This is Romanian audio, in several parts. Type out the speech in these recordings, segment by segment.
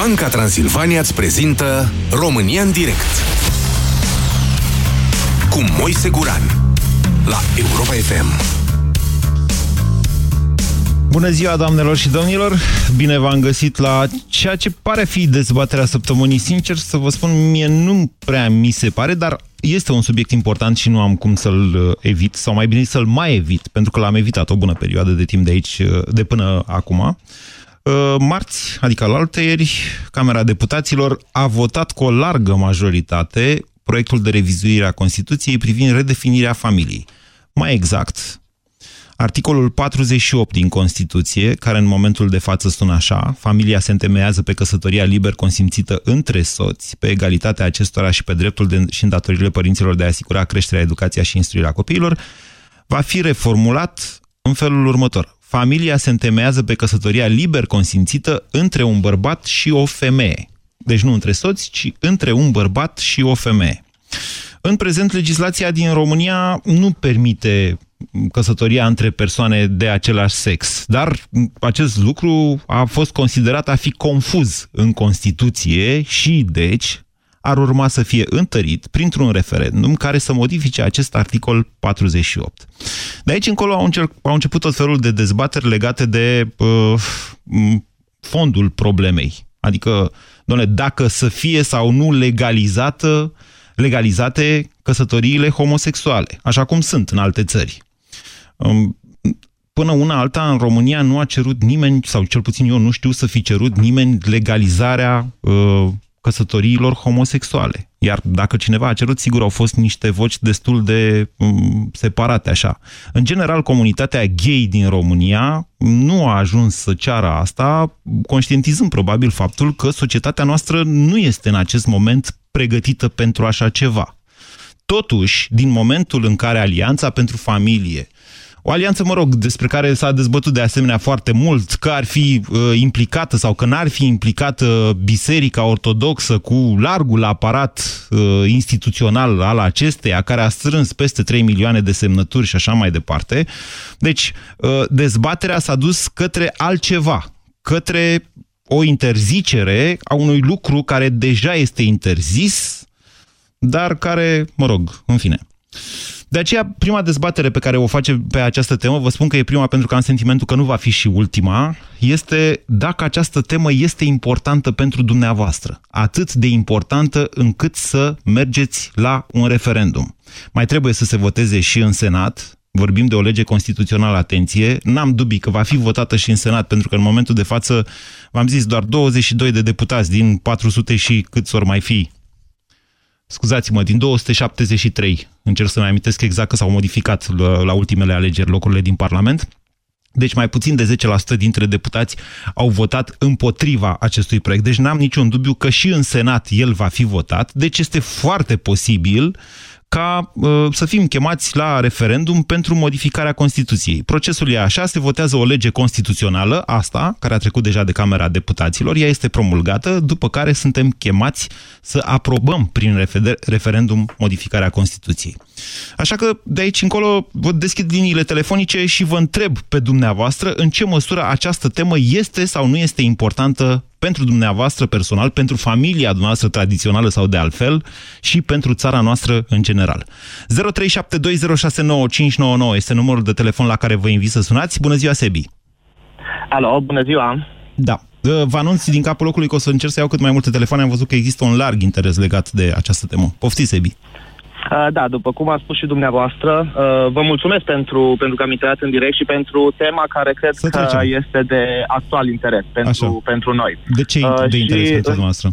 Banca Transilvania îți prezintă România în direct cu Moise Guran la Europa FM. Bună ziua, doamnelor și domnilor! Bine v-am găsit la ceea ce pare fi dezbaterea săptămânii. Sincer să vă spun, mie nu prea mi se pare, dar este un subiect important și nu am cum să-l uh, evit, sau mai bine să-l mai evit, pentru că l-am evitat o bună perioadă de timp de aici, uh, de până acum. Uh, marți, adică la alte ieri, Camera Deputaților a votat cu o largă majoritate proiectul de revizuire a Constituției privind redefinirea familiei. Mai exact, articolul 48 din Constituție, care în momentul de față sună așa, familia se întemeiază pe căsătoria liber consimțită între soți, pe egalitatea acestora și pe dreptul de, și îndatoririle părinților de a asigura creșterea, educația și instruirea copiilor, va fi reformulat în felul următor. Familia se întemeiază pe căsătoria liber consimțită între un bărbat și o femeie. Deci nu între soți, ci între un bărbat și o femeie. În prezent, legislația din România nu permite căsătoria între persoane de același sex, dar acest lucru a fost considerat a fi confuz în Constituție și, deci, ar urma să fie întărit printr-un referendum care să modifice acest articol 48. De aici încolo au, încerc, au început tot felul de dezbateri legate de uh, fondul problemei. Adică, doamne, dacă să fie sau nu legalizată, legalizate căsătoriile homosexuale, așa cum sunt în alte țări. Um, până una alta, în România nu a cerut nimeni, sau cel puțin eu nu știu să fi cerut nimeni legalizarea uh, căsătoriilor homosexuale. Iar dacă cineva a cerut, sigur au fost niște voci destul de um, separate așa. În general, comunitatea gay din România nu a ajuns să ceară asta, conștientizând probabil faptul că societatea noastră nu este în acest moment pregătită pentru așa ceva. Totuși, din momentul în care Alianța pentru Familie o alianță, mă rog, despre care s-a dezbătut de asemenea foarte mult, că ar fi uh, implicată sau că n-ar fi implicată Biserica Ortodoxă cu largul aparat uh, instituțional al acesteia, care a strâns peste 3 milioane de semnături și așa mai departe. Deci, uh, dezbaterea s-a dus către altceva, către o interzicere a unui lucru care deja este interzis, dar care, mă rog, în fine. De aceea, prima dezbatere pe care o face pe această temă, vă spun că e prima pentru că am sentimentul că nu va fi și ultima, este dacă această temă este importantă pentru dumneavoastră. Atât de importantă încât să mergeți la un referendum. Mai trebuie să se voteze și în Senat, vorbim de o lege constituțională, atenție, n-am dubii că va fi votată și în Senat, pentru că în momentul de față, v-am zis, doar 22 de deputați din 400 și câți ori mai fi scuzați-mă, din 273, încerc să-mi amintesc exact că s-au modificat la, la ultimele alegeri locurile din Parlament, deci mai puțin de 10% dintre deputați au votat împotriva acestui proiect. Deci n-am niciun dubiu că și în Senat el va fi votat. Deci este foarte posibil uh, ca uh, să fim chemați la referendum pentru modificarea Constituției. Procesul e așa, se votează o lege constituțională, asta, care a trecut deja de Camera Deputaților, ea este promulgată, după care suntem chemați să aprobăm prin referendum modificarea Constituției. Așa că de aici încolo vă deschid liniile telefonice și vă întreb pe dumneavoastră în ce măsură această temă este sau nu este importantă pentru dumneavoastră personal, pentru familia dumneavoastră tradițională sau de altfel și pentru țara noastră în general. 0372069599 este numărul de telefon la care vă invit să sunați. Bună ziua, Sebi! Alo, bună ziua! Da. Vă anunț din capul locului că o să încerc să iau cât mai multe telefoane. Am văzut că există un larg interes legat de această temă. Poftiți, Sebi! Uh, da, după cum a spus și dumneavoastră, uh, vă mulțumesc pentru, pentru că am intrat în direct și pentru tema care cred că este de actual interes pentru, pentru noi. De ce uh, de interes și, pentru dumneavoastră?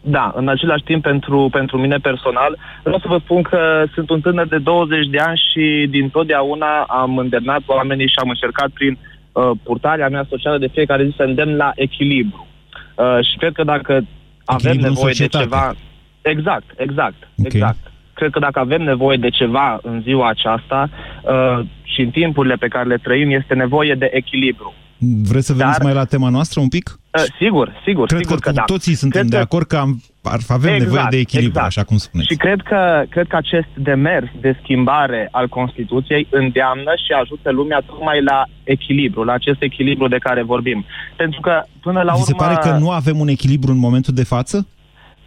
Da, în același timp, pentru, pentru mine personal, vreau să vă spun că sunt un tânăr de 20 de ani și din totdeauna am îndemnat oamenii și am încercat prin uh, purtarea mea socială de fiecare zi să îndemn la echilibru. Uh, și cred că dacă avem nevoie de ceva... Exact, exact, okay. exact cred că dacă avem nevoie de ceva în ziua aceasta uh, și în timpurile pe care le trăim, este nevoie de echilibru. Vreți să veniți Dar- mai la tema noastră un pic? Uh, sigur, sigur, Cred sigur că, că, da. toții suntem Cred de că- acord că am, ar, avem Exact, nevoie de echilibru, exact. așa cum spuneți. Și cred că, cred că acest demers de schimbare al Constituției îndeamnă și ajută lumea tocmai la echilibru, la acest echilibru de care vorbim. Pentru că, până la Vi urmă, se pare că nu avem un echilibru în momentul de față?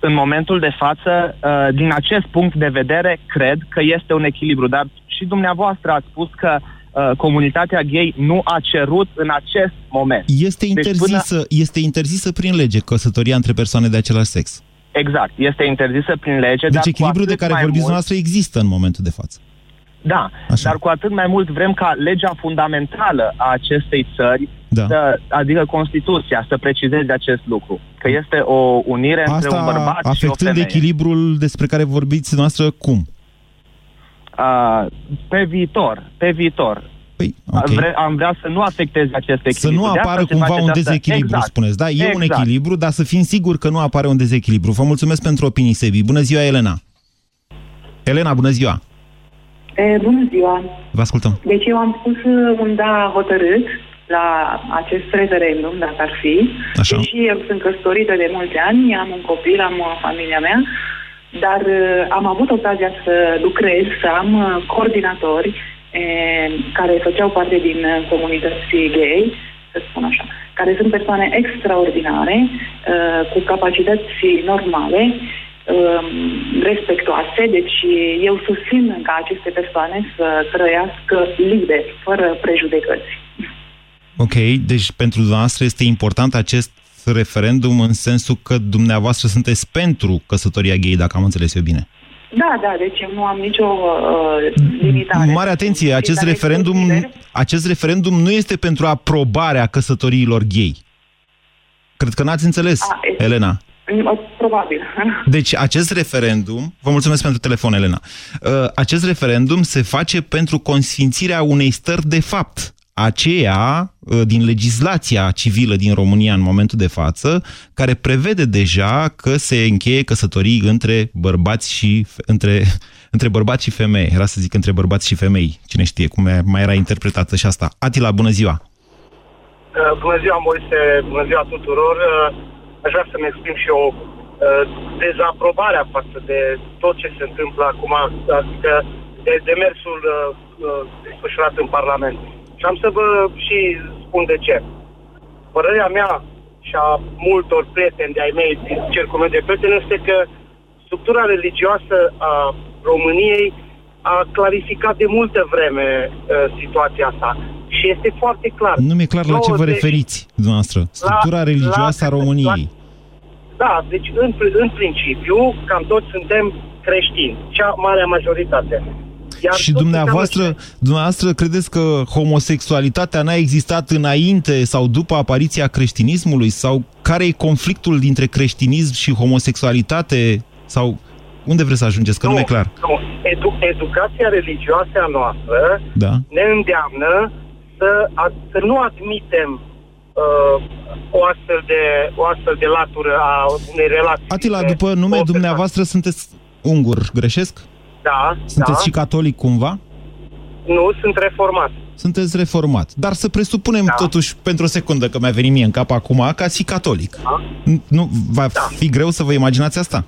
În momentul de față, uh, din acest punct de vedere, cred că este un echilibru. Dar și dumneavoastră ați spus că uh, comunitatea gay nu a cerut în acest moment. Este Deci interzisă, este interzisă prin lege căsătoria între persoane de același sex. Exact, este interzisă prin lege. Deci dar cu echilibrul de atât care mai vorbiți mult- noastră există în momentul de față. Da, Așa. dar cu atât mai mult vrem ca legea fundamentală a acestei țări, Da. să, adică Constituția, să precizeze acest lucru. Că este o unire între un Asta bărbat și o afectând femeie. echilibrul despre care vorbiți noastră cum? Uh, pe viitor, pe viitor. Păi, Okay. ok. Vre, am vrea să nu afecteze acest echilibru. Să nu De asta apară se cumva face un această- dezechilibru, exact. spuneți. Da, e un Exact. echilibru, dar să fim siguri că nu apare un dezechilibru. Vă mulțumesc pentru opinii, Sebi. Bună ziua, Elena! Elena, bună ziua! E, bună ziua! Vă ascultăm. Deci eu am spus uh, un da hotărât la acest referendum, dacă ar fi. Așa. Deși eu sunt căsătorită de mulți ani, am un copil, am uh, familia mea, dar uh, am avut ocazia să lucrez, să am uh, coordinatori e, care făceau parte din uh, comunității gay, să spun așa, care sunt persoane extraordinare, uh, cu capacități normale, um, respectoase, deci eu susțin ca aceste persoane să trăiască liber, fără prejudecăți. Ok, deci pentru dumneavoastră este important acest referendum în sensul că dumneavoastră sunteți pentru căsătoria gay, dacă am înțeles eu bine. Da, da, deci eu nu am nicio uh, limitare. Mare atenție, acest Fiecare referendum, este liber. acest referendum nu este pentru aprobarea căsătoriilor gay. Cred că n-ați înțeles, A, este- Elena. Uh, Probabil. Deci acest referendum, vă mulțumesc pentru telefon, Elena, Uh, acest referendum se face pentru consfințirea unei stări de fapt, aceea uh, din legislația civilă din România în momentul de față, care prevede deja că se încheie căsătorii între bărbați și între, între bărbați și femei. Era să zic între bărbați și femei. Cine știe cum e- mai era interpretată și asta. Atila, bună ziua! Uh, Bună ziua, Moise, bună ziua tuturor. Uh, Aș vrea să-mi exprim și eu uh, dezaprobarea față de tot ce se întâmplă acum, adică de demersul uh, uh, desfășurat în Parlament. Și am să vă și spun de ce. Părerea mea și a multor prieteni de-ai mei din cercul meu de prieteni este că structura religioasă a României a clarificat de multă vreme uh, situația asta. Și este foarte clar. Nu mi-e clar la ce vă 90 referiți, dumneavoastră. Structura La- religioasă a la- României. Da, deci în, în principiu, cam toți suntem creștini, cea mare majoritate. Iar Și tot dumneavoastră, înseamnă- dumneavoastră credeți că homosexualitatea n-a existat înainte sau după apariția creștinismului? Sau care e conflictul dintre creștinism și homosexualitate? Sau unde vreți să ajungeți? Că nu, e clar. Nu, edu- educația religioasă a noastră Da? ne îndeamnă să, a, să nu admitem uh, o, astfel de, o astfel de latură a unei relații. Atila, dintre după nume două persoane. dumneavoastră sunteți ungur, greșesc? Da, Sunteți da. și catolic cumva? Nu, sunt reformat. Sunteți reformat. Dar să presupunem Da. totuși, pentru o secundă, că mi-a venit mie în cap acum, că ați fi catolic. Da. N- Nu, va Da. fi greu să vă imaginați asta?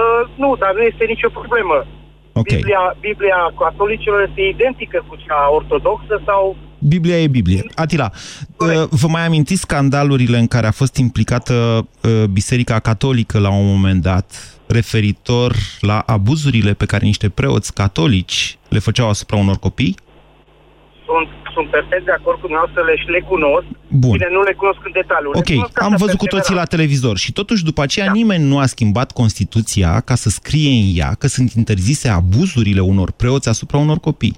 Uh, nu, dar nu este nicio problemă. Ok. Biblia, Biblia catolicilor este identică cu cea ortodoxă sau... Biblia e Biblie. Atila, Corect. uh, vă mai amintiți scandalurile în care a fost implicată uh, Biserica Catolică la un moment dat, referitor la abuzurile pe care niște preoți catolici le făceau asupra unor copii? Sunt, sunt perfect de acord cu dumneavoastră, le, și le cunosc. Bun. Bine, nu le cunosc în detaliu. le Ok, cunosc am așa văzut cu pe toții la general. televizor și totuși după aceea Da. nimeni nu a schimbat Constituția ca să scrie în ea că sunt interzise abuzurile unor preoți asupra unor copii.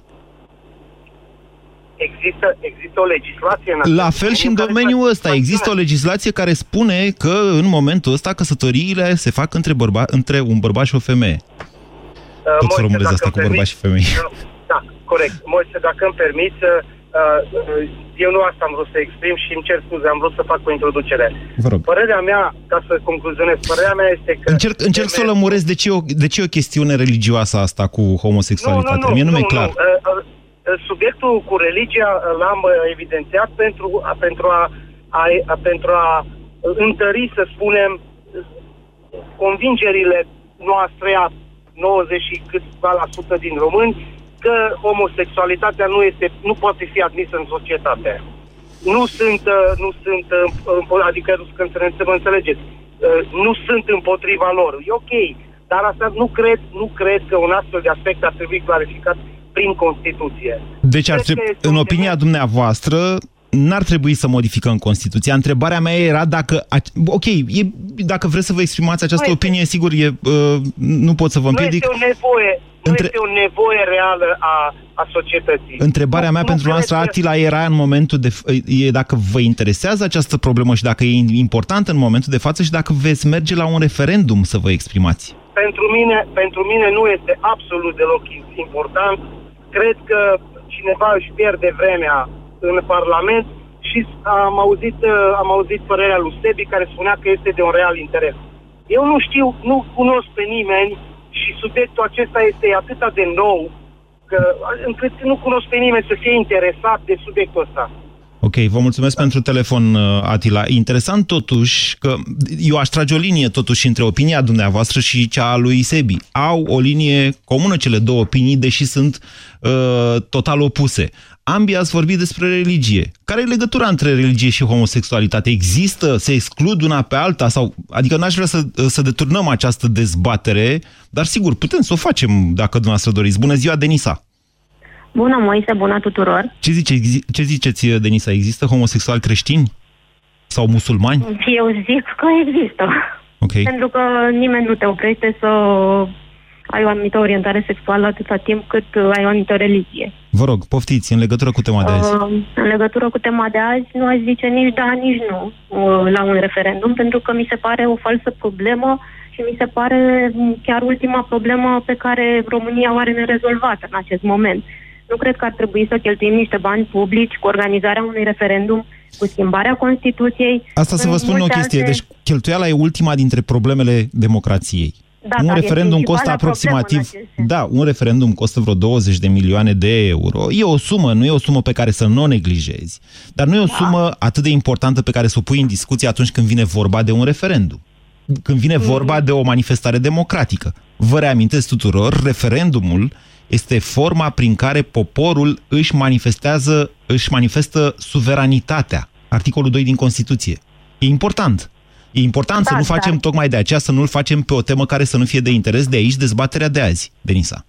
Există, există o legislație în acest La fel și în care domeniul face- ăsta există o legislație care spune că în momentul ăsta căsătoriile se fac între, bărba, între un bărbat și o femeie. Uh, Tot Moise, formulez dacă asta îmi cu bărbați și femei. Da, corect. Moise, dacă îmi permiți, uh, uh, eu nu asta am vrut să exprim și îmi cer scuze, am vrut să fac o introducere. Vă rog. Părerea mea, ca să concluzionez, părerea mea este că... Încerc, încerc să o lămuresc de ce, e o, de ce e o chestiune religioasă asta cu homosexualitatea. Mie nu, mi-e clar. Uh, uh, uh, Subiectul punctul cu religia l-am uh, evidențiat pentru, a, pentru, a, a, a, pentru a întări, să spunem, convingerile noastre a 90 și câțiva la sută din români că homosexualitatea nu, este, nu poate fi admisă în societate. Nu sunt, uh, nu sunt adică să mă înțelegeți, nu sunt împotriva lor. E ok, dar asta nu cred, nu cred că un astfel de aspect ar trebui clarificat prin Constituție. Deci, ar trebui, în opinia dumneavoastră, n-ar trebui să modificăm Constituția. Întrebarea mea era dacă... Ok, e, dacă vreți să vă exprimați această nu opinie, este, sigur, e, uh, nu pot să vă împiedic. Nu este o nevoie, nu Între... este o nevoie reală a, a societății. Întrebarea mea nu, pentru noastră, Atila, era în momentul de... E dacă vă interesează această problemă și dacă e importantă în momentul de față și dacă veți merge la un referendum să vă exprimați. Pentru mine, pentru mine nu este absolut deloc important. Cred că cineva își pierde vremea în Parlament și am auzit, am auzit părerea lui Sebi care spunea că este de un real interes. Eu nu știu, nu cunosc pe nimeni și subiectul acesta este atât de nou că, încât nu cunosc pe nimeni să fie interesat de subiectul ăsta. Ok, vă mulțumesc pentru telefon, uh, Atila. Interesant totuși că eu aș trage o linie totuși între opinia dumneavoastră și cea a lui Sebi. Au o linie comună cele două opinii, deși sunt uh, total opuse. Ambii ați vorbit despre religie. Care e legătura între religie și homosexualitate? Există? Se exclud una pe alta? Sau, adică n-aș vrea să, să deturnăm această dezbatere, dar sigur, putem să o facem dacă dumneavoastră doriți. Bună ziua, Denisa! Bună, Moise, bună tuturor! Ce, zice, ce ziceți, Denisa? Există homosexuali creștini? Sau musulmani? Eu zic că există. Okay. Pentru că nimeni nu te oprește să ai o anumită orientare sexuală atâta timp cât ai o anumită religie. Vă rog, poftiți, în legătură cu tema de azi. Uh, în legătură cu tema de azi, nu aș zice nici da, nici nu uh, la un referendum, pentru că mi se pare o falsă problemă și mi se pare chiar ultima problemă pe care România o are nerezolvată în acest moment. Nu cred că ar trebui să cheltuim niște bani publici cu organizarea unui referendum, cu schimbarea Constituției. Asta să vă spun o chestie. Alte... Deci cheltuiala e ultima dintre problemele democrației. Da, un referendum costă aproximativ... Da, un referendum costă vreo 20 de milioane de euro. E o sumă, nu e o sumă pe care să nu o neglijezi. Dar nu e o da. sumă atât de importantă pe care să o pui în discuție atunci când vine vorba de un referendum. Când vine mm. vorba de o manifestare democratică. Vă reamintesc tuturor, referendumul este forma prin care poporul își manifestează, își manifestă suveranitatea. Articolul 2 din Constituție. E important. E important da, să nu da. facem tocmai de aceea, să nu-l facem pe o temă care să nu fie de interes. De aici dezbaterea de azi, Denisa.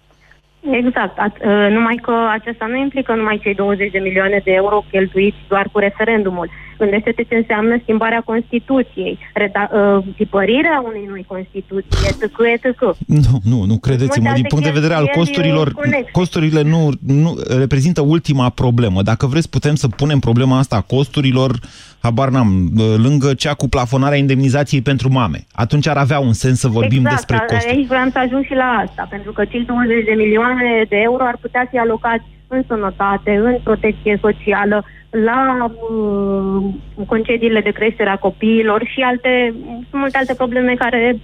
Exact. At, uh, numai că acesta nu implică numai cei 20 de milioane de euro cheltuiți doar cu referendumul. Gândește-te ce înseamnă schimbarea Constituției, reda, uh, tipărirea unei noi Constituții, etc., etc. Nu, nu, nu credeți-mă. Din punct de vedere al costurilor, costurile nu, nu reprezintă ultima problemă. Dacă vreți, putem să punem problema asta a costurilor habar n-am, lângă cea cu plafonarea indemnizației pentru mame. Atunci ar avea un sens să vorbim exact, despre costuri. Aici vreau să ajung și la asta, pentru că cei 20 de milioane de euro ar putea fi alocați în sănătate, în protecție socială, la uh, concediile de creștere a copiilor și alte, sunt multe alte probleme care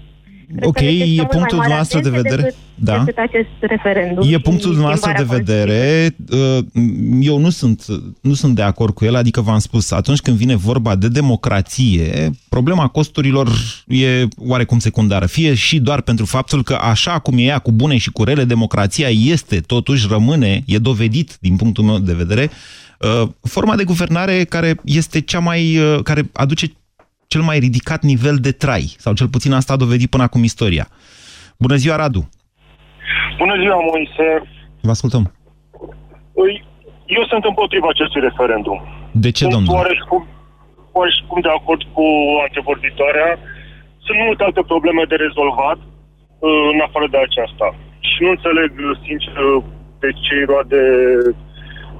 ok, e punctul noastră de vedere. Decât, da. decât acest referendum. E punctul noastră de vedere. Uh, eu nu sunt, nu sunt de acord cu el, adică v-am spus, atunci când vine vorba de democrație, problema costurilor e oarecum secundară. Fie și doar pentru faptul că așa cum e ea cu bune și cu rele, democrația este, totuși rămâne, e dovedit din punctul meu de vedere, uh, forma de guvernare care este cea mai, uh, care aduce cel mai ridicat nivel de trai, sau cel puțin asta a dovedit până acum istoria. Bună ziua, Radu! Bună ziua, Moise! Vă ascultăm. Eu sunt împotriva acestui referendum. De ce, sunt domnule? Oareșcum, oareșcum de acord cu antevorbitoarea. Sunt multe alte probleme de rezolvat uh, în afară de aceasta. Și nu înțeleg, sincer, de ce roade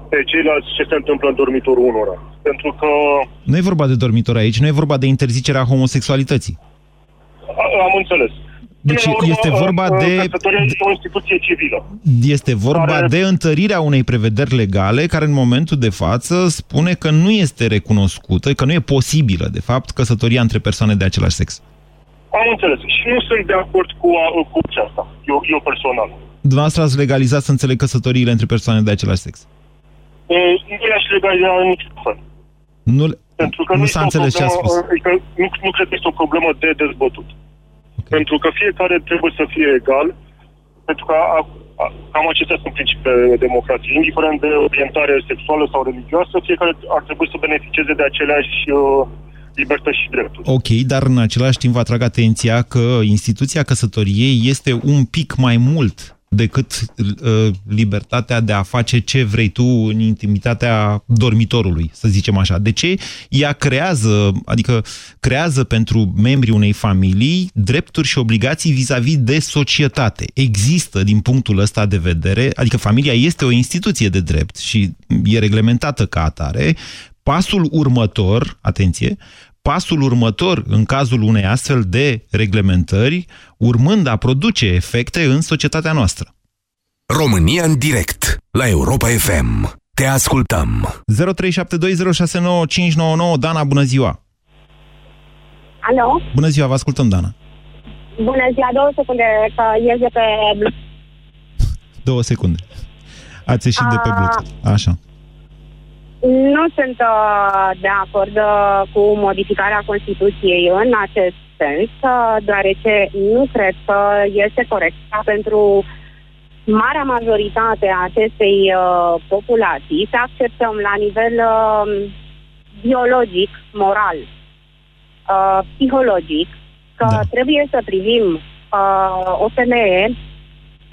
pe ceilalți ce se întâmplă în dormitorul unora. Pentru că... Nu e vorba de dormitor aici, nu e vorba de interzicerea homosexualității. Am înțeles. Deci urmă, este vorba de... este o instituție civilă. Este vorba care... de întărirea unei prevederi legale care în momentul de față spune că nu este recunoscută, că nu e posibilă, de fapt, căsătoria între persoane de același sex. Am înțeles. Și nu sunt de acord cu, cu aceasta, eu, eu personal. Dumneavoastră ați legalizat, să înțeleg, căsătoriile între persoane de același sex. nu le-aș legaliza în niciun fel. Nu, Pentru că nu nu, s-a este o înțeles ce a problemă, spus. Adică nu, nu cred că este o problemă de dezbătut. Ok. Pentru că fiecare trebuie să fie egal, pentru că a, a, cam acestea sunt principiile democrației. Indiferent de orientare sexuală sau religioasă, fiecare ar trebui să beneficieze de aceleași uh, libertăți și drepturi. Ok, dar în același timp vă atrag atenția că instituția căsătoriei este un pic mai mult decât uh, libertatea de a face ce vrei tu în intimitatea dormitorului, să zicem așa. De ce? Ea creează, adică creează pentru membrii unei familii drepturi și obligații vis-a-vis de societate. Există din punctul ăsta de vedere, adică familia este o instituție de drept și e reglementată ca atare, pasul următor, atenție, pasul următor în cazul unei astfel de reglementări, urmând a produce efecte în societatea noastră. România în direct la Europa FM. Te ascultăm. 0372069599 Dana, bună ziua! Alo? Bună ziua, vă ascultăm, Dana. Bună ziua, două secunde, că ies de pe... Două secunde. Ați ieșit de pe A- Bluetooth. Așa. Nu sunt uh, de acord uh, cu modificarea Constituției în acest sens, uh, deoarece nu cred că este corect ca pentru marea majoritate a acestei uh, populații să acceptăm la nivel uh, biologic, moral, uh, psihologic, că Da. trebuie să privim uh, o femeie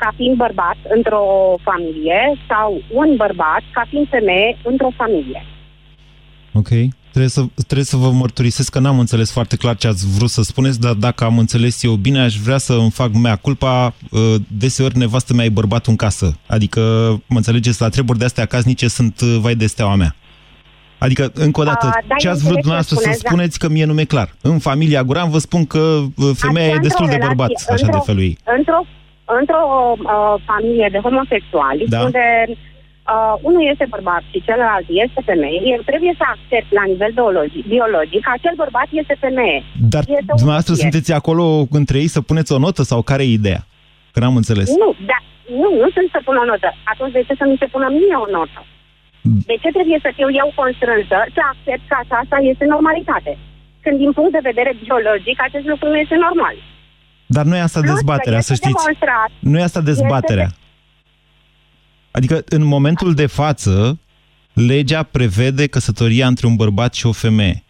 ca fiind bărbat într-o familie sau un bărbat ca fiind femeie într-o familie. Ok. Trebuie să, trebuie să vă mărturisesc că n-am înțeles foarte clar ce ați vrut să spuneți, dar dacă am înțeles eu bine, aș vrea să îmi fac mea culpa. uh, Deseori nevastă mea e bărbatul în casă. Adică, mă înțelegeți, la treburi de astea casnice sunt uh, vai de steaua mea. Adică, încă o dată, A, da, ce eu ați vrut înțeleg ce dumneavoastră să spuneți, da. spuneți că mie nu mi-e clar. În familia Guran vă spun că uh, femeia Așa, e destul de într-o bărbat, relație, așa de într-o- felul ei. Într-o, într-o uh, familie de homosexuali, Da. unde uh, unul este bărbat și celălalt este femeie, eu trebuie să accept la nivel biologic, biologic că acel bărbat este femeie. Dar Este o dumneavoastră chestie. sunteți acolo între ei să puneți o notă sau care e ideea? Că n-am înțeles. Nu, da, nu, nu sunt să pun o notă. Atunci de ce să mi se pună mie o notă? Mm. De ce trebuie să fiu eu constrânsă să accept că aceasta este normalitate? Când din punct de vedere biologic acest lucru nu este normal. Dar nu e asta Plus că dezbaterea, este să știți. demonstrat Nu e asta dezbaterea. Adică, în momentul de față, legea prevede căsătoria între un bărbat și o femeie.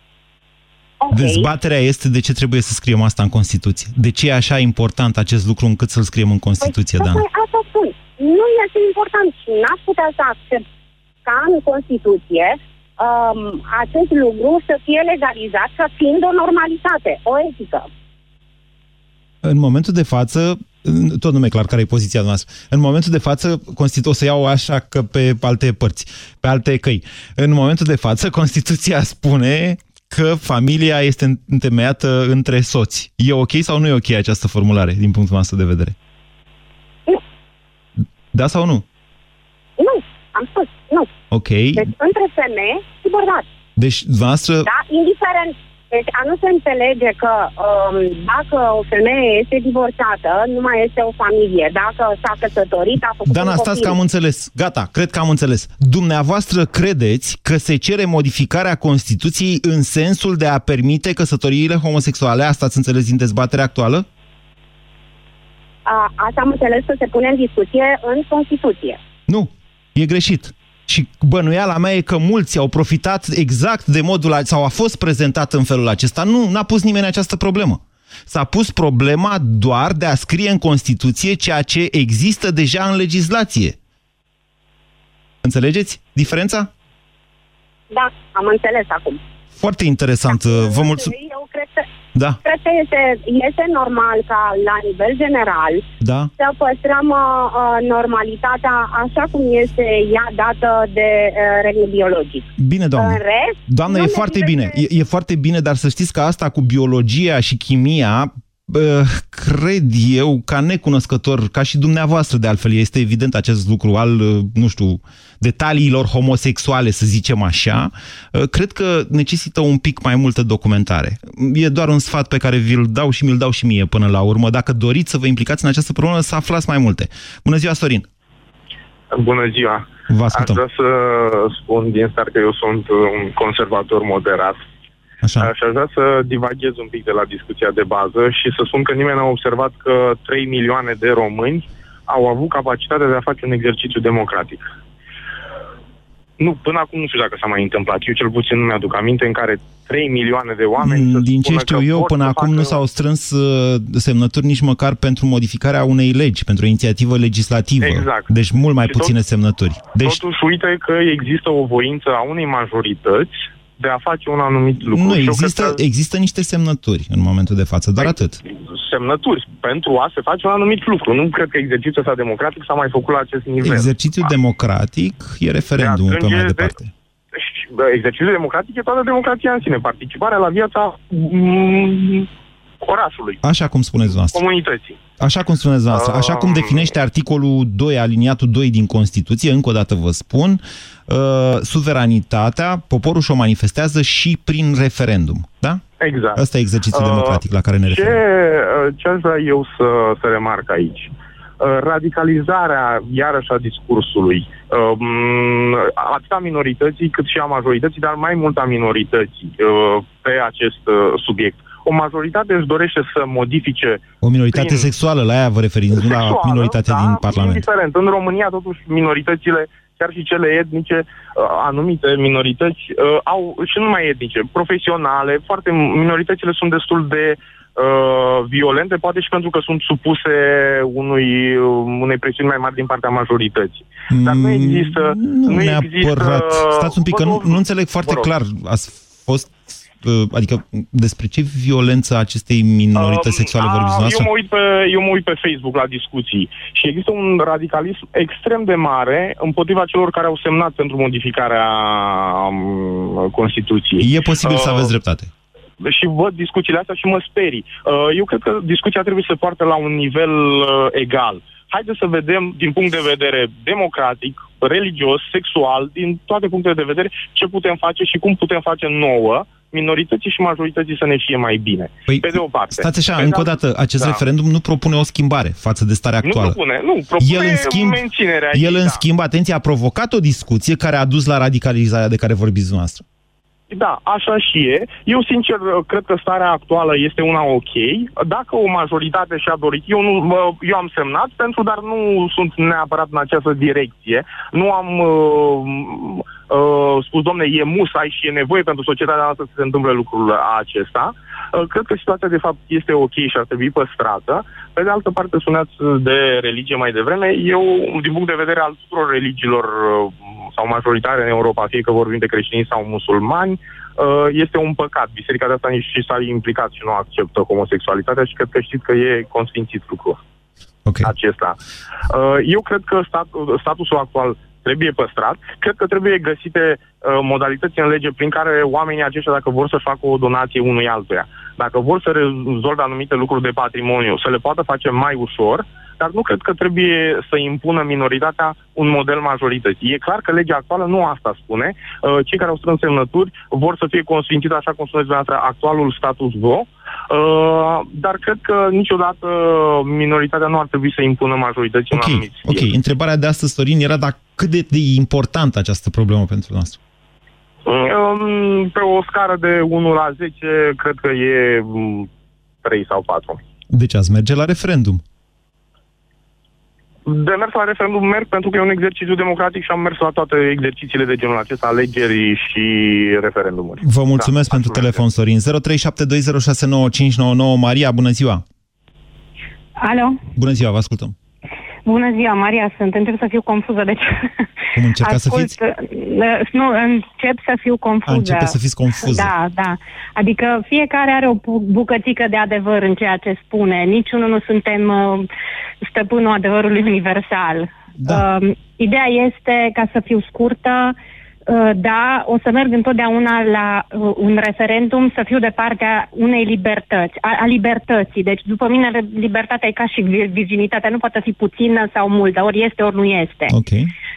Ok. Dezbaterea este de ce trebuie să scriem asta în Constituție. De ce e așa important acest lucru încât să-l scriem în Constituție, păi, Dana? tocmai asta spun. Nu este important și n-aș putea să accept ca în Constituție um, acest lucru să fie legalizat ca fiind o normalitate, o etică. În momentul de față, tot nu mi-e clar care e poziția noastră. În momentul de față, Constitu- o să iau așa că pe alte părți, pe alte căi. În momentul de față, Constituția spune că familia este întemeiată între soți. E ok sau nu e ok această formulare, din punctul nostru de vedere? Nu. Da sau nu? Nu, am spus, nu. Ok. Deci între femeie și bărbat. Deci, dumneavoastră, Da? Indiferent. Deci a nu se înțelege că um, dacă o femeie este divorțată, nu mai este o familie. Dacă s-a căsătorit, a făcut Dana, un stați copil. că am înțeles. Gata, cred că am înțeles. Dumneavoastră credeți că se cere modificarea Constituției în sensul de a permite căsătoriile homosexuale? Asta ați înțeles din dezbaterea actuală? A, asta am înțeles că se pune în discuție în Constituție. Nu, e greșit. Și bănuiala mea e că mulți au profitat exact de modul a- sau a fost prezentat în felul acesta. Nu, n-a pus nimeni această problemă. S-a pus problema doar de a scrie în Constituție ceea ce există deja în legislație. Înțelegeți diferența? Da, am înțeles acum. Foarte interesant. Vă mulțumesc. Eu cred că, Da, cred că este, este normal ca la nivel general da. să păstrăm uh, uh, normalitatea așa cum este ea dată de uh, regul biologic. Bine, În doamnă. rest, Doamnă, nu e ne foarte privește- bine. E, e foarte bine, dar să știți că asta cu biologia și chimia, bă, cred eu, ca necunoscător, ca și dumneavoastră de altfel, este evident acest lucru al, uh, nu știu, detaliilor homosexuale, să zicem așa, uh, cred că necesită un pic mai multă documentare. E doar un sfat pe care vi-l dau și mi-l dau și mie până la urmă. Dacă doriți să vă implicați în această problemă, să aflați mai multe. Bună ziua, Sorin! Bună ziua! Vă Aș ascultăm. vrea să spun din start că eu sunt un conservator moderat Așa. și aș vrea să divaghez un pic de la discuția de bază și să spun că nimeni n-a observat că 3 milioane de români au avut capacitatea de a face un exercițiu democratic. Nu, până acum nu știu dacă s-a mai întâmplat. Eu cel puțin nu mi-aduc aminte în care 3 milioane de oameni să Mm, Din ce spună știu că eu, vor până să acum facă... nu s-au strâns uh, semnături nici măcar pentru modificarea unei legi, pentru o inițiativă legislativă. Exact. Deci mult mai Și tot- puține semnături. Deci Totuși, uite că există o voință a unei majorități de a face un anumit lucru. nu Și eu există, cred că există niște semnături în momentul de față, Păi, doar atât. semnături pentru a se face un anumit lucru. Nu cred că exercițiul ăsta democratic s-a mai făcut la acest nivel. Exercițiul democratic e referendumul pe strânge mai de- departe. Și, bă, Exercițiul democratic e toată democrația în sine. Participarea la viața mm, orașului, Așa cum spuneți noastră. comunității. Așa cum spuneți noastră, așa cum Um, definește articolul 2, aliniatul 2 din Constituție, încă o dată vă spun, uh, suveranitatea, poporul și-o manifestează și prin referendum. Da? Exact. Asta e exercițiul Uh, democratic la care ne Ce, referim. uh, ce aș vrea eu să, să remarc aici? Uh, Radicalizarea, iarăși, a discursului, um, atât a minorității cât și a majorității, dar mai mult a minorității uh, pe acest uh, subiect. O majoritate își dorește să modifice O minoritate prin- sexuală, la aia vă referiți, nu la sexuală, minoritatea da, din Parlament. Indiferent. În România, totuși, minoritățile, chiar și cele etnice, uh, anumite minorități, uh, au, și nu numai etnice, profesionale, foarte, minoritățile sunt destul de uh, violente, poate și pentru că sunt supuse unui, uh, unei presiuni mai mari din partea majorității. Dar nu există... Mm, Nu, nu neapărat. Există, Stați un pic, că Vă nu, rog, nu înțeleg foarte vă rog. clar. Ați fost... uh, Adică despre ce violență acestei minorități sexuale Uh, vorbiți a, eu, noastră? mă uit pe, eu mă uit pe Facebook la discuții și există un radicalism extrem de mare împotriva celor care au semnat pentru modificarea um, Constituției. E posibil să Uh, aveți dreptate. și văd discuțiile astea și mă sperii. Uh, Eu cred că discuția trebuie să poarte la un nivel uh, egal. Haideți să vedem din punct de vedere democratic, religios, sexual, din toate punctele de vedere, ce putem face și cum putem face nouă minorității și majorității să ne fie mai bine. Păi, pe de o parte. Stați așa, Pe de încă o altă- dată, acest Da. referendum nu propune o schimbare față de starea Nu actuală. propune, nu, propune El, în schimb, menținerea el, ei, în da. schimb, atenție, a provocat o discuție care a dus la radicalizarea de care vorbiți noastră. Da, așa și e. Eu, sincer, cred că starea actuală este una ok. Dacă o majoritate și-a dorit, eu, nu, mă- eu am semnat pentru, dar nu sunt neapărat în această direcție. Nu am uh, uh, spus, domne, e musai și e nevoie pentru societatea noastră să se întâmple lucrul acesta. Uh, cred că situația, de fapt, este ok și ar trebui păstrată. Pe de altă parte, sunați de religie mai devreme. Eu, din punct de vedere al tuturor religiilor uh, sau majoritare în Europa, fie că vorbim de creștini sau musulmani, uh, este un păcat. Biserica de asta nici și s-a implicat și nu acceptă homosexualitatea și cred că știți că e consfințit lucrul Ok. acesta. Uh, Eu cred că stat, statusul actual trebuie păstrat. Cred că trebuie găsite uh, modalități în lege prin care oamenii aceștia, dacă vor să facă o donație unui altuia, dacă vor să rezolve anumite lucruri de patrimoniu, să le poată face mai ușor, dar nu cred că trebuie să impună minoritatea un model majorității. E clar că legea actuală nu asta spune. Uh, Cei care au strâns semnături vor să fie consfințit, așa cum spuneți dumneavoastră, actualul status quo, Uh, dar cred că niciodată minoritatea nu ar trebui să impună majorității Ok, în anumit ok. stil. Întrebarea de astăzi, Sorin, era dacă cât de, de importantă această problemă pentru noastră. Um, Pe o scară de 1 la 10, cred că e mm, 3 sau 4. Deci ați merge la referendum. De mers la referendum merg pentru că e un exercițiu democratic și am mers la toate exercițiile de genul acesta, alegeri și referendumuri. Vă mulțumesc Da, pentru aș telefon, Sorin. 0372069599. Maria, bună ziua! Alo? Bună ziua, vă ascultăm. Bună ziua, Maria, sunt. Încep să fiu confuză, deci... Cum încercați să fiți? uh, Nu, încep să fiu confuză. A, începe să fiți confuză. Da, da. Adică fiecare are o bu- bucățică de adevăr în ceea ce spune. Niciunul nu suntem uh, stăpânul adevărului universal. Da. Uh, ideea este, ca să fiu scurtă, uh, da, o să merg întotdeauna la uh, un referendum să fiu de partea unei libertăți, a, a libertății. Deci, după mine, libertatea e ca și vi- virginitatea, nu poate fi puțină sau multă, ori este, ori nu este. Ok.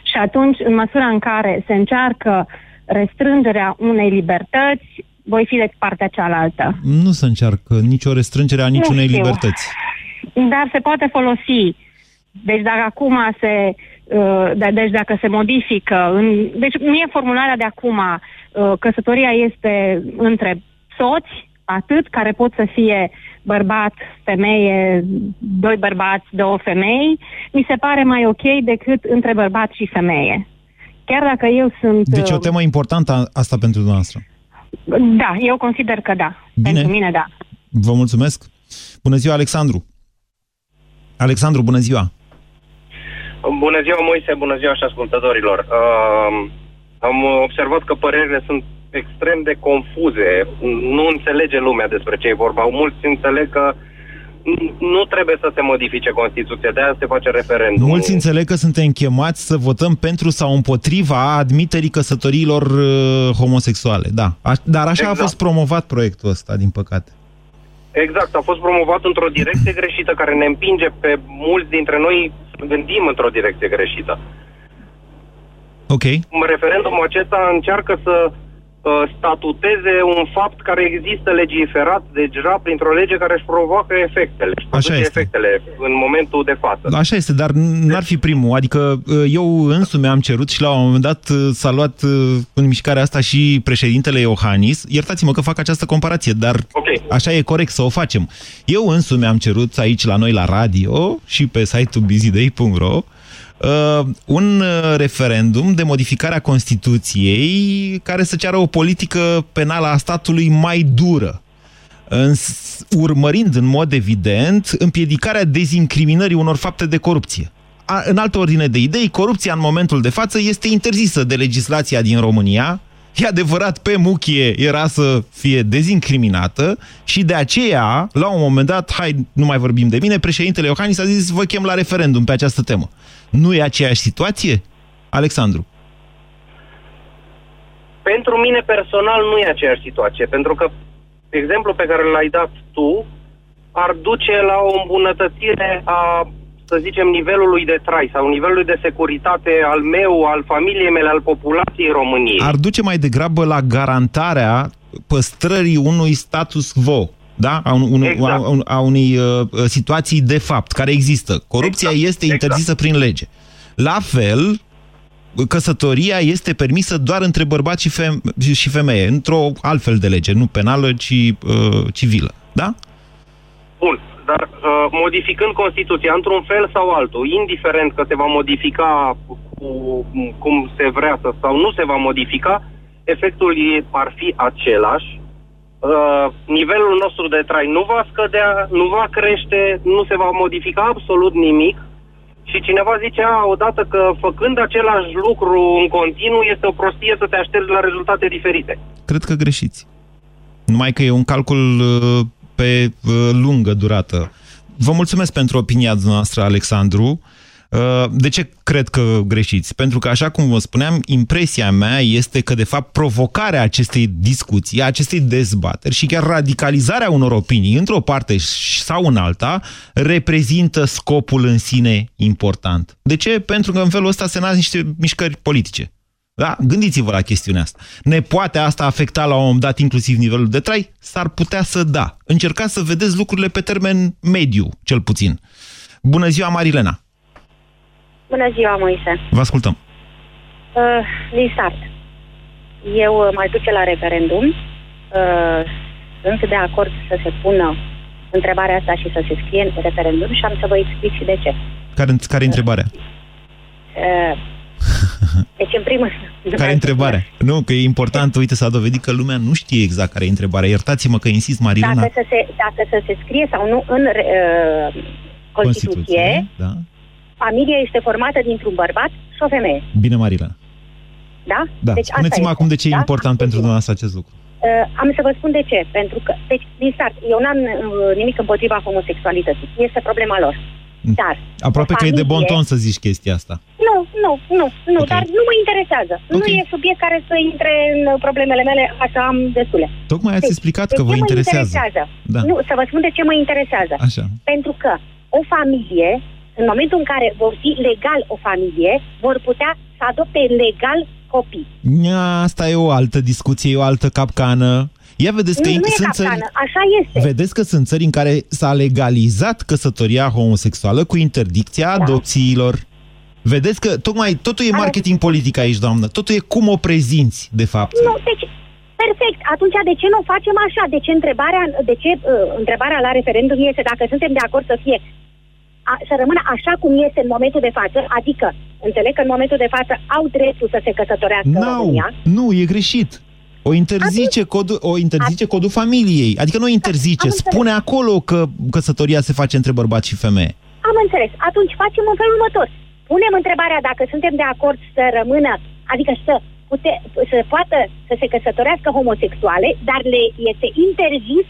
Și atunci, în măsura în care se încearcă restrângerea unei libertăți, voi fi de partea cealaltă. Nu se încearcă nicio restrângere a niciunei știu. libertăți. Dar se poate folosi. Deci dacă acum se, Uh, da- deci dacă se modifică, în, deci mie formularea de acum, uh, căsătoria este între soți, atât, care pot să fie bărbat, femeie, doi bărbați, două femei, mi se pare mai ok decât între bărbat și femeie. Chiar dacă eu sunt... Deci o uh, temă importantă asta pentru dumneavoastră. Da, eu consider că da. Bine. Pentru mine, da. Vă mulțumesc. Bună ziua, Alexandru. Alexandru, bună ziua. Bună ziua, Moise, bună ziua și ascultătorilor. Uh, am observat că părerile sunt extrem de confuze. Nu înțelege lumea despre ce e vorba. Mulți înțeleg că nu trebuie să se modifice Constituția, de aia se face referendum. Mulți înțeleg că suntem chemați să votăm pentru sau împotriva admiterii căsătoriilor uh, homosexuale. Da. A, dar așa exact. a fost promovat proiectul ăsta, din păcate. Exact, a fost promovat într-o direcție greșită care ne împinge pe mulți dintre noi să gândim într-o direcție greșită. Ok. Referendumul acesta încearcă să uh, statuteze un fapt care există legiferat deja printr-o lege care își provoacă efectele. Își Așa produce este. efectele în momentul de față. Așa este, dar n-ar fi primul. Adică uh, eu însumi am cerut și la un moment dat uh, s-a luat uh, în mișcarea asta și președintele Iohannis. Iertați-mă că fac această comparație, dar Ok. așa e corect să o facem. Eu însumi am cerut aici la noi la radio și pe site-ul busyday.ro uh, un uh, referendum de modificare a Constituției care să ceară o politică penală a statului mai dură în, urmărind în mod evident împiedicarea dezincriminării unor fapte de corupție. A, în altă ordine de idei, corupția în momentul de față este interzisă de legislația din România. E adevărat, pe muchie era să fie dezincriminată și de aceea, la un moment dat, hai, nu mai vorbim de mine, președintele Iohannis a zis, vă chem la referendum pe această temă. Nu e aceeași situație? Alexandru. Pentru mine personal nu e aceeași situație, pentru că exemplul pe care l-ai dat tu ar duce la o îmbunătățire a, să zicem, nivelului de trai sau nivelului de securitate al meu, al familiei mele, al populației României. ar duce mai degrabă la garantarea păstrării unui status quo, da? A, un, un, Exact. a, un- a unei uh, situații de fapt care există. Corupția Exact, este exact. interzisă prin lege. La fel, căsătoria este permisă doar între bărbat și, fem- și femeie, într-o altfel de lege, nu penală, ci uh, civilă. Da? Bun, dar uh, modificând Constituția într-un fel sau altul, indiferent că se va modifica cu cum se vrea să sau nu se va modifica, efectul e, ar fi același. Uh, nivelul nostru de trai nu va scădea, nu va crește, nu se va modifica absolut nimic. Și cineva zicea odată că făcând același lucru în continuu este o prostie să te aștepți la rezultate diferite. Cred că greșiți. Numai că e un calcul uh, pe uh, lungă durată. Vă mulțumesc pentru opinia noastră, Alexandru. Uh, De ce cred că greșiți? Pentru că, așa cum vă spuneam, impresia mea este că, de fapt, provocarea acestei discuții, a acestei dezbateri și chiar radicalizarea unor opinii, într-o parte sau în alta, reprezintă scopul în sine important. De ce? Pentru că în felul ăsta se nasc niște mișcări politice. Da? Gândiți-vă la chestiunea asta. Ne poate asta afecta la un moment dat inclusiv nivelul de trai? S-ar putea să da. Încercați să vedeți lucrurile pe termen mediu, cel puțin. Bună ziua, Marilena! Bună ziua, Moise. Vă ascultăm. Uh, din start. Eu uh, mai duce la referendum. Uh, sunt de acord să se pună întrebarea asta și să se scrie în referendum și am să vă explic și de ce. Care, care e întrebarea? Uh, deci, în primul Care e întrebarea? Nu, că e important, uite, s-a dovedit că lumea nu știe exact care e întrebarea. Iertați-mă că insist, Marilena. Dacă să, se, dacă să se scrie sau nu în uh, Constituție, Da? Familia este formată dintr-un bărbat și o femeie. Bine, Marilena. Da? Da. Deci asta Spuneți-mă este, acum de ce e da? important pentru dumneavoastră acest lucru. Uh, am să vă spun de ce. Pentru că, deci, din start, eu n-am uh, nimic împotriva homosexualității. Este problema lor. Mm. Dar, Aproape o că e de bon familie- ton să zici chestia asta. Nu, nu, nu, nu, Ok. dar nu mă interesează. Nu Ok. e subiect care să intre în uh, problemele mele, așa am destule. Tocmai ați Deci, explicat de că ce vă mă interesează. Da. Nu, să vă spun de ce mă interesează. Așa. Pentru că o familie, în momentul în care vor fi legal o familie, vor putea să adopte legal copii. Nia, Asta e o altă discuție, e o altă capcană. Ia vedeți că nu, nu e sunt capcană, țări... așa este. Vedeți că sunt țări în care s-a legalizat căsătoria homosexuală cu interdicția Da. adopțiilor. Vedeți că tocmai totul e marketing politic aici, doamnă. Totul e cum o prezinți, de fapt. Nu, deci, perfect. Atunci de ce nu o facem așa? De ce întrebarea, de ce, uh, întrebarea la referendum este dacă suntem de acord să fie a, să rămână așa cum este în momentul de față, adică înțeleg că în momentul de față au dreptul să se căsătorească în N-au. România. Nu, e greșit. O interzice, codul, o interzice codul familiei. Adică nu o interzice, am înțeles. spune acolo că căsătoria se face între bărbat și femeie. Am înțeles. Atunci facem în felul următor. Punem întrebarea dacă suntem de acord să rămână, adică să, pute, să poată să se căsătorească homosexuale, dar le este interzis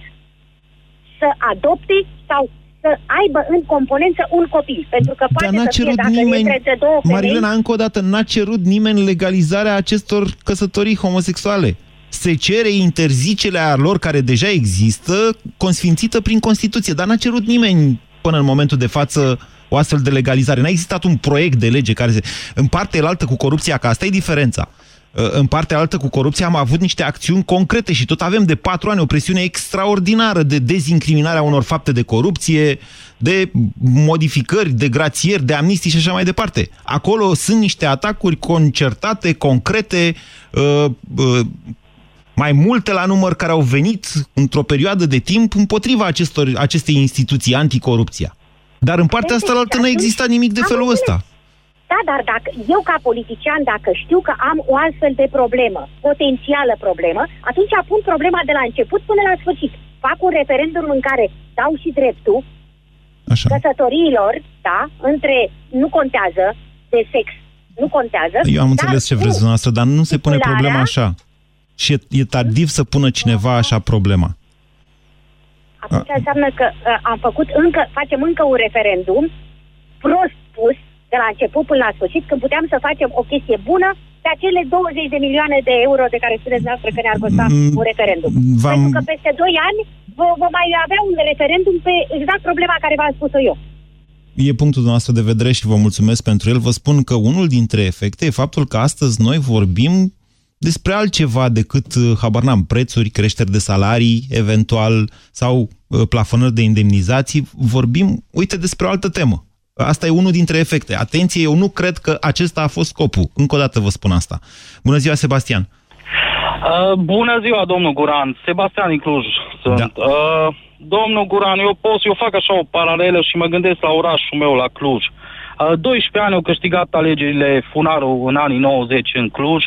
să adopte sau să aibă în componență un copil. Pentru că Dar poate n-a să fie cerut dacă nimeni, e între două femei... Marilena, încă o dată, n-a cerut nimeni legalizarea acestor căsătorii homosexuale. Se cere interzicerea lor care deja există, consfințită prin Constituție, dar n-a cerut nimeni până în momentul de față o astfel de legalizare. N-a existat un proiect de lege care se... În partea altă cu corupția, că asta e diferența. Uh, În partea altă cu corupția am avut niște acțiuni concrete și tot avem de patru ani o presiune extraordinară de dezincriminare a unor fapte de corupție, de modificări, de grațieri, de amnistii și așa mai departe. Acolo sunt niște atacuri concertate, concrete, uh, uh, mai multe la număr care au venit într-o perioadă de timp împotriva acestor, acestei instituții anticorupția. Dar în partea asta altă nu existat nimic de Am felul înțeles. ăsta. Da, dar dacă eu ca politician, dacă știu că am o astfel de problemă, potențială problemă, atunci pun problema de la început până la sfârșit. Fac un referendum în care dau și dreptul Așa. căsătoriilor, da, între, nu contează, de sex, nu contează. Eu am dar înțeles ce cu vreți dumneavoastră, dar nu se pune stipularea- problema așa. Și e, e tardiv să pună cineva așa problema. Atunci înseamnă că uh, am făcut încă, facem încă un referendum prost pus de la început până la sfârșit, când puteam să facem o chestie bună pe acele 20 de milioane de euro de care spuneți noastră că ne-ar costa Mm, un referendum. v-am- Pentru că peste 2 ani vom vom mai avea un referendum pe exact problema care v-am spus-o eu. E punctul nostru de vedere și vă mulțumesc pentru el. Vă spun că unul dintre efecte e faptul că astăzi noi vorbim despre altceva decât, uh, habar n-am, prețuri, creșteri de salarii, eventual, sau uh, plafonări de indemnizații. Vorbim, uite, despre o altă temă. Asta e unul dintre efecte. Atenție, eu nu cred că acesta a fost scopul. Încă o dată vă spun asta. Bună ziua, Sebastian! Uh, bună ziua, domnul Guran. Sebastian din Cluj sunt. Da. Uh, domnul Guran, eu pot, eu fac așa o paralelă și mă gândesc la orașul meu, la Cluj. Uh, 12 ani au câștigat alegerile Funaru în anii 90 în Cluj.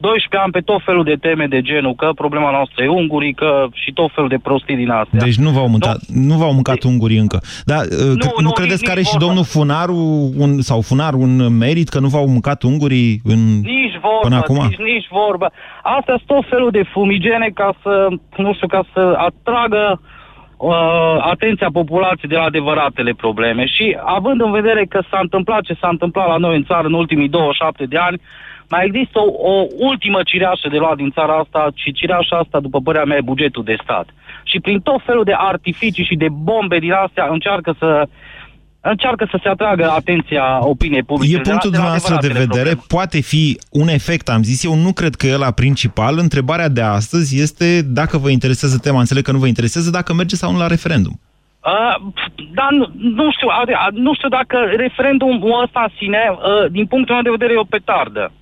12 ani pe tot felul de teme de genul că problema noastră e ungurii, că și tot felul de prostii din astea. Deci nu v-au mâncat, nu v-au mâncat ungurii încă. Dar uh, nu, nu, nu credeți nici- că are nici și vorba. domnul Funaru un, sau Funar un merit că nu v-au mâncat ungurii în... Nici vorbă, Până acum? nici, nici vorbă. Astea sunt tot felul de fumigene ca să, nu știu, ca să atragă uh, atenția populației de la adevăratele probleme. Și având în vedere că s-a întâmplat ce s-a întâmplat la noi în țară în ultimii 27 de ani, mai există o, o ultimă cireașă de luat din țara asta și cireașa asta, după părerea mea, e bugetul de stat. Și prin tot felul de artificii și de bombe din astea încearcă să încearcă să se atragă atenția opiniei publice. E de la- punctul de la dumneavoastră de adevăratele vedere, probleme. poate fi un efect, am zis eu, nu cred că e la principal. Întrebarea de astăzi este dacă vă interesează tema, înțeleg că nu vă interesează, dacă merge sau nu la referendum. Uh, dar nu, nu știu, ade- a- nu știu dacă referendumul ăsta în sine, uh, din punctul meu de vedere, e o petardă.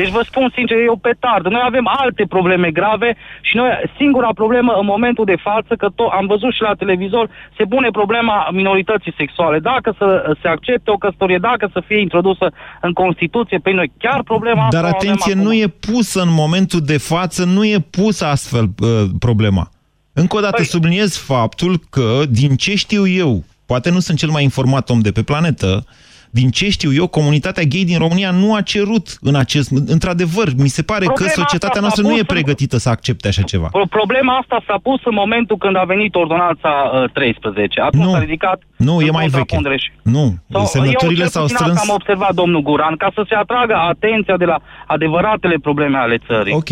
Deci vă spun sincer, e o petardă. Noi avem alte probleme grave și noi, singura problemă în momentul de față, că to- am văzut și la televizor, se pune problema minorității sexuale. Dacă să se accepte o căsătorie, dacă să fie introdusă în Constituție, pe noi chiar problema Dar asta o avem atenție, acum. nu e pusă în momentul de față, nu e pusă astfel uh, problema. Încă o dată Păi- subliniez faptul că, din ce știu eu, poate nu sunt cel mai informat om de pe planetă, din ce știu eu, comunitatea gay din România nu a cerut în acest... Într-adevăr, mi se pare Problema că societatea asta noastră s-a nu e pus în- pregătită să accepte așa ceva. Pro- Problema asta s-a pus în momentul când a venit ordonanța uh, 13. Atunci Nu. s-a ridicat Nu, în e mai veche. contrapondere și- Nu, Sau, semnăturile eu s-au cel puțin strâns... asta am observat, domnul Guran, ca să se atragă atenția de la adevăratele probleme ale țării. Ok.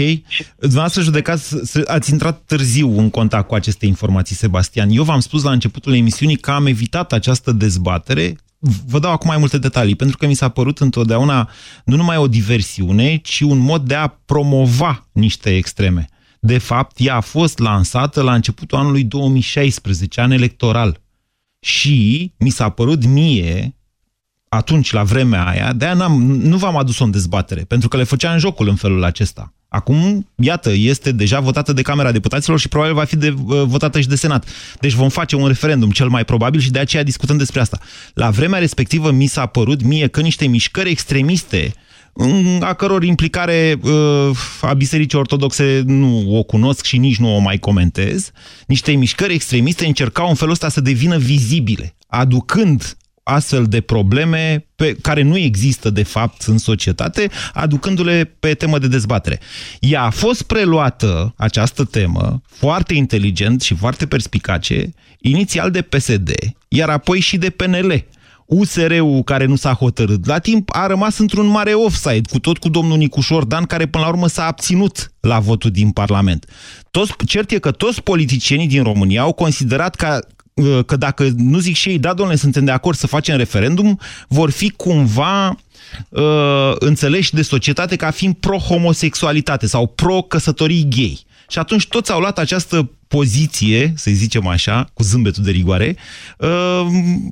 Dumneavoastră judecați, să- ați intrat târziu în contact cu aceste informații, Sebastian. Eu v-am spus la începutul emisiunii că am evitat această dezbatere. Vă dau acum mai multe detalii, pentru că mi s-a părut întotdeauna nu numai o diversiune, ci un mod de a promova niște extreme. De fapt, ea a fost lansată la începutul anului 2016, an electoral. Și mi s-a părut mie atunci, la vremea aia, de-aia nu v-am adus-o în dezbatere, pentru că le făcea în jocul în felul acesta. Acum, iată, este deja votată de Camera Deputaților și probabil va fi de, uh, votată și de Senat. Deci vom face un referendum, cel mai probabil, și de aceea discutăm despre asta. La vremea respectivă mi s-a părut mie că niște mișcări extremiste a căror implicare uh, a Bisericii Ortodoxe nu o cunosc și nici nu o mai comentez, niște mișcări extremiste încercau în felul ăsta să devină vizibile, aducând astfel de probleme pe care nu există de fapt în societate, aducându-le pe temă de dezbatere. Ea a fost preluată, această temă, foarte inteligent și foarte perspicace, inițial de PSD, iar apoi și de PNL. USR-ul care nu s-a hotărât la timp a rămas într-un mare offside, cu tot cu domnul Nicușor Dan, care până la urmă s-a abținut la votul din Parlament. Toți, cert e că toți politicienii din România au considerat că Uh, că dacă nu zic și ei, da, domnule, suntem de acord să facem referendum, vor fi cumva uh, înțeleși de societate ca fiind pro-homosexualitate sau pro-căsătorii gay. Și atunci toți au luat această poziție, să zicem așa, cu zâmbetul de rigoare, uh,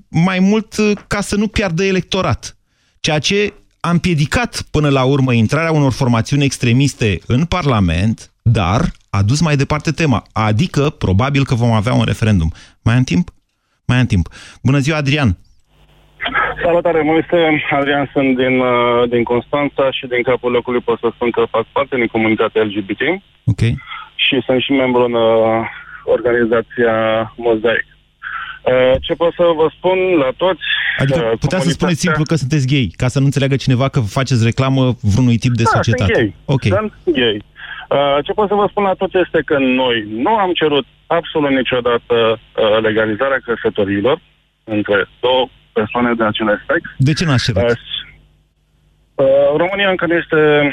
mai mult ca să nu piardă electorat. Ceea ce a împiedicat până la urmă intrarea unor formațiuni extremiste în Parlament, dar a dus mai departe tema, adică probabil că vom avea un referendum. Mai am timp? Mai am timp. Bună ziua, Adrian! Salutare, Moise. Adrian, sunt din, uh, din Constanța și din capul locului pot să spun că fac parte din comunitatea LGBT. Ok. Și sunt și membru în uh, organizația Mosaic. Uh, ce pot să vă spun la toți? Adică uh, putea să spuneți simplu că sunteți gay, ca să nu înțeleagă cineva că faceți reclamă vreunui tip de da, societate. Sunt gay. Okay. Sunt gay. Uh, ce pot să vă spun la toți este că noi nu am cerut absolut niciodată uh, legalizarea căsătorilor între două persoane de același sex. De ce n-ați cerut? Uh, România încă nu este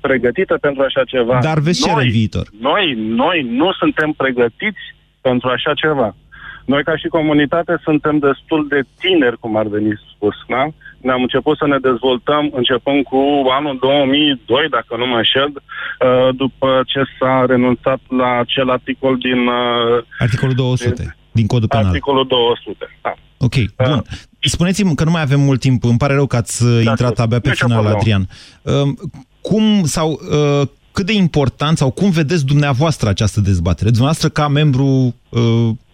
pregătită pentru așa ceva. Dar veți cere în viitor. Noi, noi nu suntem pregătiți pentru așa ceva. Noi, ca și comunitate, suntem destul de tineri, cum ar veni spus, da? Ne-am început să ne dezvoltăm începând cu anul 2002, dacă nu mă înșel, uh, după ce s-a renunțat la acel articol din... Uh, Articolul 200, din, din codul penal. Articolul 200, da. Ok, uh, bun. Spuneți-mi că nu mai avem mult timp, îmi pare rău că ați da, intrat abia pe final, Adrian. Cum sau cât de important sau cum vedeți dumneavoastră această dezbatere? Dumneavoastră ca membru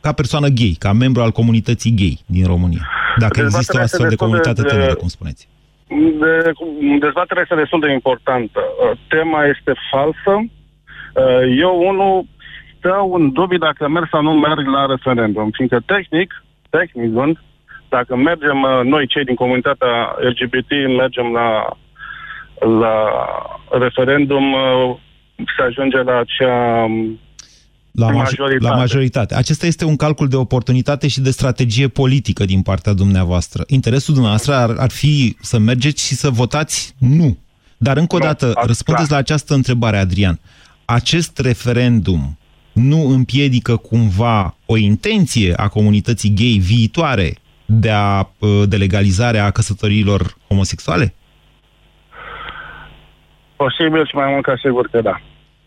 ca persoană gay, ca membru al comunității gay din România? Dacă există o astfel de comunitate de, tânără, cum spuneți. De, dezbaterea este destul de importantă. Uh, tema este falsă. Uh, eu, unul, stau în dubii dacă merg sau nu merg la referendum, fiindcă tehnic, tehnic gând, dacă mergem uh, noi, cei din comunitatea LGBT, mergem la, la referendum, se ajunge la acea la, majoritate. la majoritate. Acesta este un calcul de oportunitate și de strategie politică din partea dumneavoastră. Interesul dumneavoastră ar, ar fi să mergeți și să votați nu. Dar încă o nu, dată, răspundeți la această întrebare, Adrian. Acest referendum nu împiedică cumva o intenție a comunității gay viitoare de, a, de legalizare a căsătoriilor homosexuale? Posibil și mai mult ca sigur că da.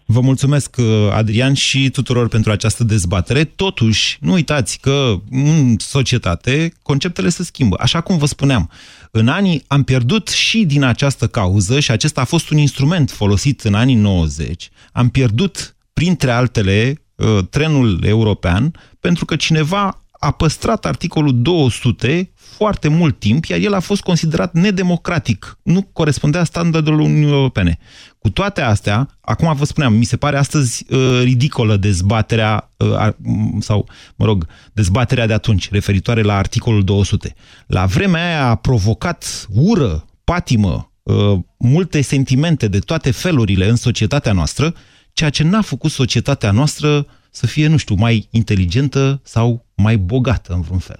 Vă mulțumesc, uh, Adrian, și tuturor pentru această dezbatere. Totuși, nu uitați că în societate conceptele se schimbă. Așa cum vă spuneam, în anii am pierdut și din această cauză, și acesta a fost un instrument folosit în anii 90, am pierdut, printre altele, uh, trenul european, pentru că cineva a păstrat articolul 200 foarte mult timp, iar el a fost considerat nedemocratic. Nu corespundea standardelor Uniunii Europene. Cu toate astea, acum vă spuneam, mi se pare astăzi uh, ridicolă dezbaterea, uh, sau, mă rog, dezbaterea de atunci, referitoare la articolul 200. La vremea aia a provocat ură, patimă, uh, multe sentimente de toate felurile în societatea noastră, ceea ce n-a făcut societatea noastră să fie, nu știu, mai inteligentă sau mai bogată în vreun fel.